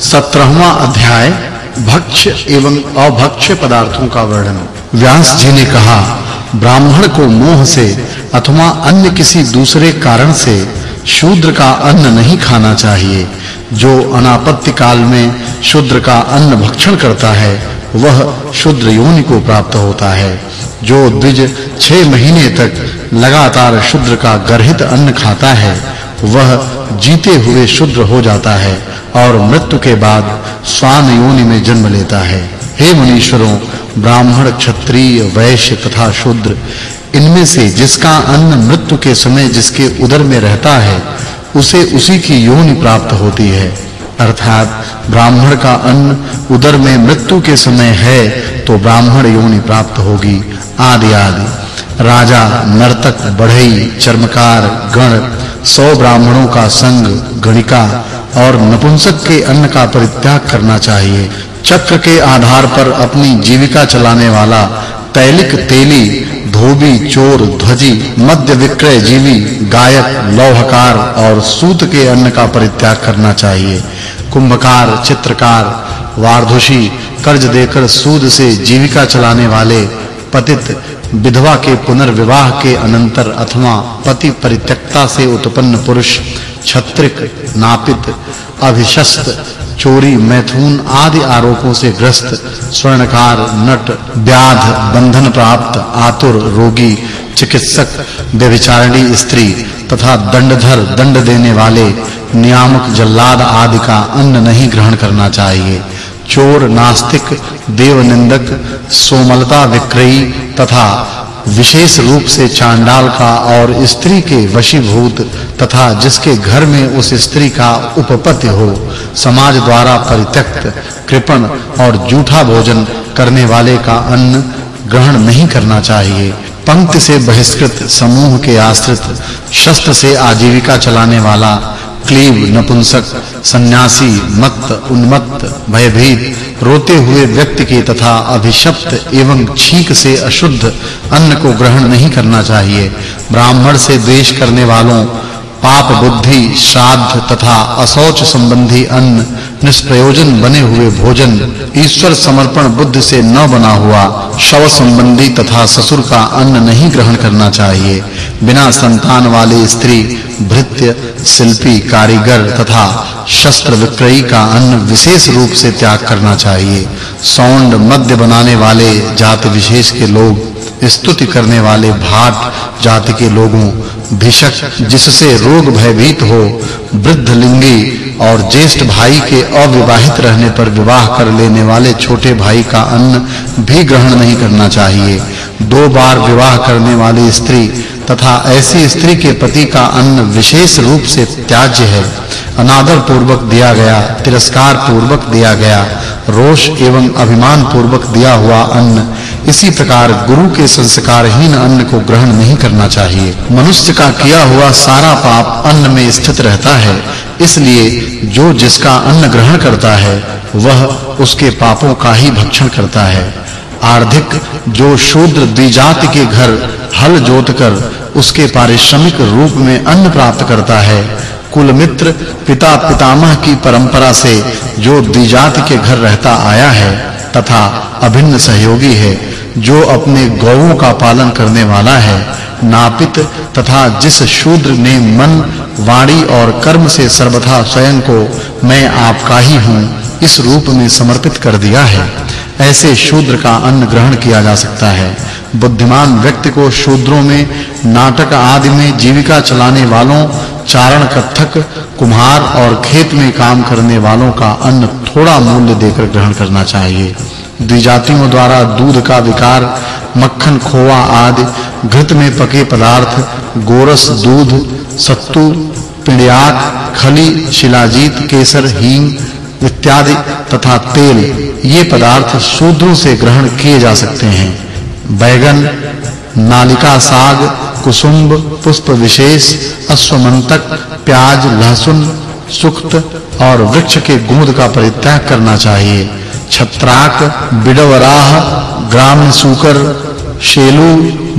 सत्रहवां अध्याय भक्ष्य एवं अभक्ष्य पदार्थों का वर्णन। व्यास जी ने कहा, ब्राह्मण को मोह से अथवा अन्य किसी दूसरे कारण से शूद्र का अन्न नहीं खाना चाहिए। जो अनापत्ति काल में शूद्र का अन्न भक्षण करता है, वह शूद्र योनि को प्राप्त होता है। जो द्विज 6 महीने तक लगातार शूद्र का गर्हित अन्न खाता है, वह जीते हुए शूद्र हो जाता है। और मृत्यु के बाद स्वान योनि में जन्म लेता है। हे मुनीश्वरों, ब्राह्मण, क्षत्रिय, वैश्य तथा शूद्र, इनमें से जिसका अन्न मृत्यु के समय जिसके उदर में रहता है, उसे उसी की योनि प्राप्त होती है। अर्थात ब्राह्मण का अन्न उदर में मृत्यु के समय है तो ब्राह्मण योनि प्राप्त होगी। आदि आदि। राजा, नर्तक, बढ़ई, चर्मकार, गण, सौ ब्राह्मणों का संग, गणिका और नपुंसक के अन्न का परित्याग करना चाहिए। चक्र के आधार पर अपनी जीविका चलाने वाला तैलिक तेली, धोबी, चोर, ध्वजी मध्य विक्रय जीवी, गायक, लौहकार और सूत के अन्न का परित्याग करना चाहिए। कुंभकार, चित्रकार, वारधुषी, कर्ज देकर सूद से जीविका चलाने वाले, पतित, विधवा के पुनर्विवाह के अनंतर अथवा पति परित्यक्ता से उत्पन्न पुरुष छत्रिक, नापित, अभिशस्त, चोरी, मैथुन आदि आरोपों से ग्रस्त, स्वर्णकार, नट, व्याध, बंधन प्राप्त, आतुर, रोगी, चिकित्सक, व्यभिचारिणी स्त्री तथा दंडधर, दंड देने वाले, नियामक, जल्लाद आदि का अन्न नहीं ग्रहण करना चाहिए। चोर, नास्तिक, देवनिंदक, सोमलता विक्रयी तथा विशेष रूप से चांडाल का और स्त्री के वशीभूत तथा जिसके घर में उस स्त्री का उपपत्ति हो, समाज द्वारा परित्यक्त कृपण और झूठा भोजन करने वाले का अन्न ग्रहण नहीं करना चाहिए। पंक्ति से बहिष्कृत समूह के आश्रित, शस्त्र से आजीविका चलाने वाला क्लीब नपुंसक, सन्यासी, मत्त, उन्मत्त, भयभीत, रोते हुए व्यक्ति के तथा अभिशप्त एवं छींक से अशुद्ध अन्न को ग्रहण नहीं करना चाहिए। ब्राह्मण से देश करने वालों, पाप बुद्धि, श्राद्ध तथा असौच संबंधी अन्न निष्प्रयोजन बने हुए भोजन ईश्वर समर्पण बुद्धि से न बना हुआ, शव संबंधी तथा ससुर का अन्न नहीं ग्रहण करना चाहिए। बिना संतान वाले स्त्री, भृत्य, शिल्पी, कारीगर तथा शस्त्र विक्रयी का अन्न विशेष रूप से त्याग करना चाहिए। सौंड मध्य बनाने वाले जाति विशेष के लोग, स्तुति करने वाले भाट जाति के लोगों, भिषक जिससे रोग भयभीत हो, वृद्ध लिंगी और ज्येष्ठ भाई के अविवाहित रहने पर विवाह कर लेने वाले छोटे भाई का अन्न भी ग्रहण नहीं करना चाहिए। दो बार विवाह करने वाली स्त्री तथा ऐसी स्त्री के पति का अन्न विशेष रूप से त्याज्य है। अनादर पूर्वक दिया गया तिरस्कार पूर्वक दिया गया, रोष एवं अभिमान पूर्वक दिया हुआ अन्न, इसी प्रकार गुरु के संस्कारहीन अन्न को ग्रहण नहीं करना चाहिए। मनुष्य का किया हुआ सारा पाप अन्न में स्थित रहता है। इसलिए जो जिसका अन्न ग्रहण करता है, वह उसके पापों का ही भक्षण करता है। आर्धिक जो शूद्र द्विजाति के घर हल जोतकर उसके पारिश्रमिक रूप में अन्न प्राप्त करता है, कुल मित्र पिता पितामह की परंपरा से जो द्विजाति के घर रहता आया है, तथा अभिन्न सहयोगी है, जो अपने गौओं का पालन करने वाला है, नापित तथा जिस शूद्र ने मन, वाणी और कर्म से सर्वथा स्वयं को मैं आपका ही हूँ, इस रूप में समर्पित कर दिया है। ऐसे शूद्र का अन्न ग्रहण किया जा सकता है। बुद्धिमान व्यक्ति को शूद्रों में, नाटक आदि में जीविका चलाने वालों, चारण कथक कुम्हार और खेत में काम करने वालों का अन्न थोड़ा मूल्य देकर ग्रहण करना चाहिए। द्विजातियों द्वारा दूध का विकार, मक्खन, खोवा आदि, घृत में पके पदार्थ, गोरस, दूध, सत्तू, पिंडियाक, खली, शिलाजीत, केसर, हींग इत्यादि तथा तेल, ये पदार्थ शूद्रों से ग्रहण किए जा सकते हैं। बैगन, नालिका साग, कुसुम्ब, पुष्प विशेष, अश्वमंतक, प्याज, लहसुन, सुक्त और वृक्ष के गोंद का परित्याग करना चाहिए। छत्राक, बिडवराह ग्राम सूकर, शेलू,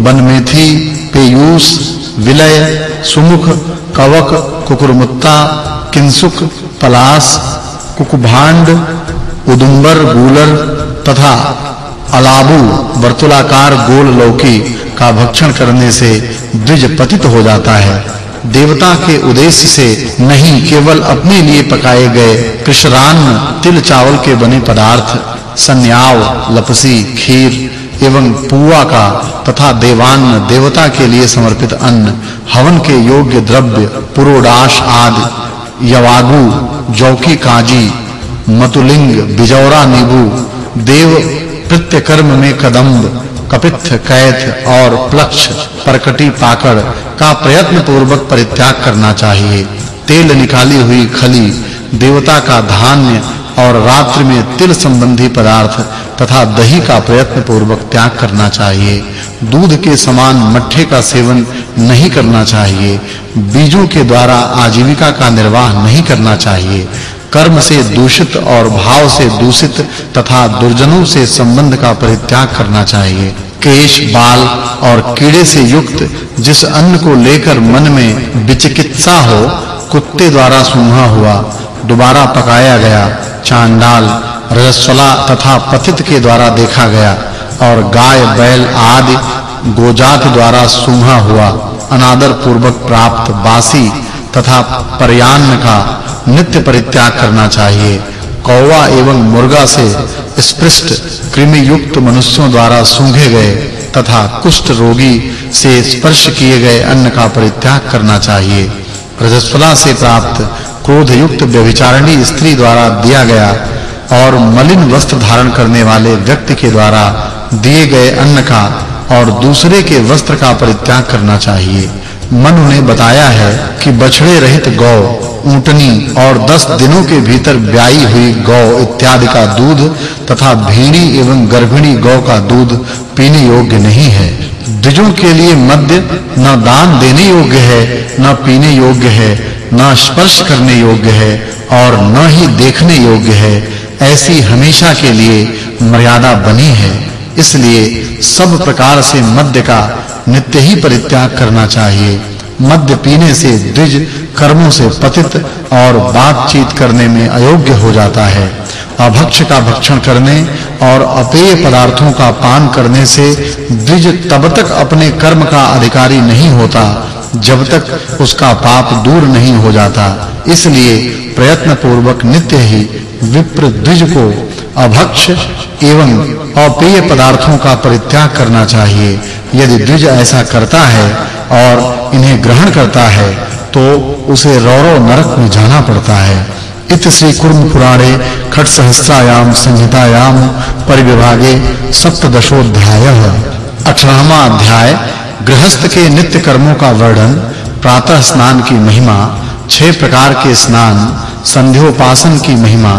बनमेथी, पेयूस, विलय, सुमुख, कवक, कुकुरमुत्ता किंसुक पलास, कुकुभांड, उदुम्बर, गूलर तथा अलाबू, वर्तुलाकार गोल लौकी का भक्षण करने से द्विज पतित हो जाता है। देवता के उद्देश्य से नहीं केवल अपने लिए पकाए गए कृष्णान्न तिल चावल के बने पदार्थ, सन्याव, लपसी, खीर एवं पुआ का तथा देवान्न देवता के लिए समर्पित अन्न, हवन के योग्य द्रव्य, पुरोडाश आदि, यवागु, जौकी काजी, मतुलिंग, बिजौरा नींबू, देव प्रत्यकर्म में कदम्ब कपित्थ कैथ और प्लक्ष, परकटी पाकड़ का प्रयत्न पूर्वक परित्याग करना चाहिए। तेल निकाली हुई खली, देवता का धान्य और रात्रि में तिल संबंधी पदार्थ तथा दही का प्रयत्न पूर्वक त्याग करना चाहिए। दूध के समान मट्ठे का सेवन नहीं करना चाहिए। बीजों के द्वारा आजीविका का निर्वाह नहीं करना चाहिए। कर्म से दूषित और भाव से दूषित तथा दुर्जनों से संबंध का परित्याग करना चाहिए। केश, बाल और कीड़े से युक्त जिस अन्न को लेकर मन में विचिकित्सा हो, कुत्ते द्वारा सूंघा हुआ, दोबारा पकाया गया, चांडाल रजस्वला तथा पतित के द्वारा देखा गया और गाय, बैल आदि गोजात द्वारा सूंघा हुआ अनादर पूर्वक प्राप्त बासी तथा परयान्न का नित्य परित्याग करना चाहिए। कौवा एवं मुर्गा से स्पृष्ट कृमि युक्त मनुष्यों द्वारा सूंघे गए तथा कुष्ठ रोगी से स्पर्श किए गए अन्न का परित्याग करना चाहिए। रजस्वला से प्राप्त क्रोध युक्त व्यभिचारिणी स्त्री द्वारा दिया गया और मलिन वस्त्र धारण करने वाले व्यक्ति के द्वारा दिए गए अन्न का और दूसरे के वस्त्र का परित्याग करना चाहिए। मनु ने बताया है कि बछड़े रहित गौ ऊंटनी और दस दिनों के भीतर ब्याई हुई गौ इत्यादि का दूध तथा भीड़ी एवं गर्भिणी गौ का दूध पीने योग्य नहीं है। द्विजों के लिए मध्य न दान देने योग्य है, न पीने योग्य है, न स्पर्श करने योग्य है और न ही देखने योग्य है। ऐसी हमेशा के लिए मर्यादा बनी है। इसलिए सब प्रकार से मध्य का नित्य ही परित्याग करना चाहिए। मद्य पीने से द्विज कर्मों से पतित और बातचीत करने में अयोग्य हो जाता है। अभक्ष का भक्षण करने और अपेय पदार्थों का पान करने से द्विज तब तक अपने कर्म का अधिकारी नहीं होता, जब तक उसका पाप दूर नहीं हो जाता। इसलिए प्रयत्न पूर्वक नित्य ही विप्र द्विज को अभक्ष एवं अपेय पदार्थों का परित्याग करना चाहिए। यदि द्विज ऐसा करता है और इन्हें ग्रहण करता है तो उसे रौरव नरक में जाना पड़ता है। इत श्री कुर्म पुराणे खट सहस्रायाम संहितायाम परिविभागे सप्तदशोध्याय 18वां अध्याय गृहस्थ के नित्य कर्मों का वर्णन, प्रातः स्नान की महिमा, छह प्रकार के स्नान, संध्योपासन की महिमा,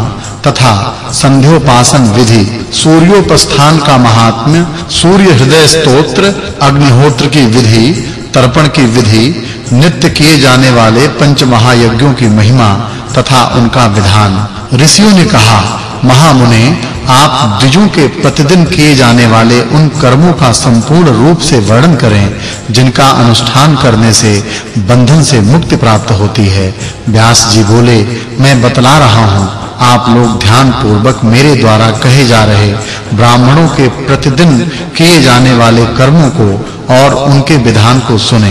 तथा संध्योपासन विधि, सूर्योपस्थान का महात्म्य, सूर्य हृदय स्तोत्र, अग्निहोत्र की विधि, तर्पण की विधि नित्य किए जाने वाले पंच महायज्ञों की महिमा तथा उनका विधान। ऋषियों ने कहा, महामुने, आप द्विजों के प्रतिदिन किए जाने वाले उन कर्मों का संपूर्ण रूप से वर्णन करें, जिनका अनुष्ठान करने से बंधन से मुक्ति प्राप्त होती है। व्यास जी बोले, मैं बतला रहा हूँ, आप लोग ध्यान पूर्वक मेरे द्वारा कहे जा रहे ब्राह्मणों के प्रतिदिन किए जाने वाले कर्मों को और उनके विधान को सुने।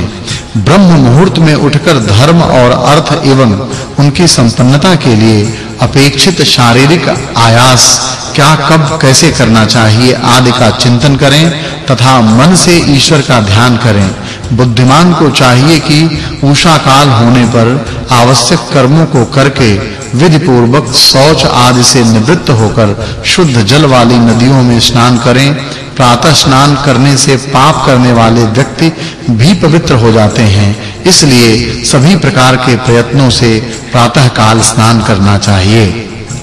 ब्रह्म मुहूर्त में उठकर धर्म और अर्थ एवं उनकी संपन्नता के लिए अपेक्षित शारीरिक आयास, क्या कब कैसे करना चाहिए आदि का चिंतन करें तथा मन से ईश्वर का ध्यान करें। बुद्धिमान को चाहिए कि उषा काल होने पर आवश्यक कर्मों को करके विधि पूर्वक शौच आदि से निवृत्त होकर शुद्ध जल वाली नदियों में स्नान करें। प्रातः स्नान करने से पाप करने वाले व्यक्ति भी पवित्र हो जाते हैं। इसलिए सभी प्रकार के प्रयत्नों से प्रातः काल स्नान करना चाहिए।